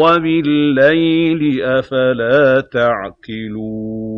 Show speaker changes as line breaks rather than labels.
وَبِاللَّيْلِ ۗ أَفَلَا تَعْقِلُونَ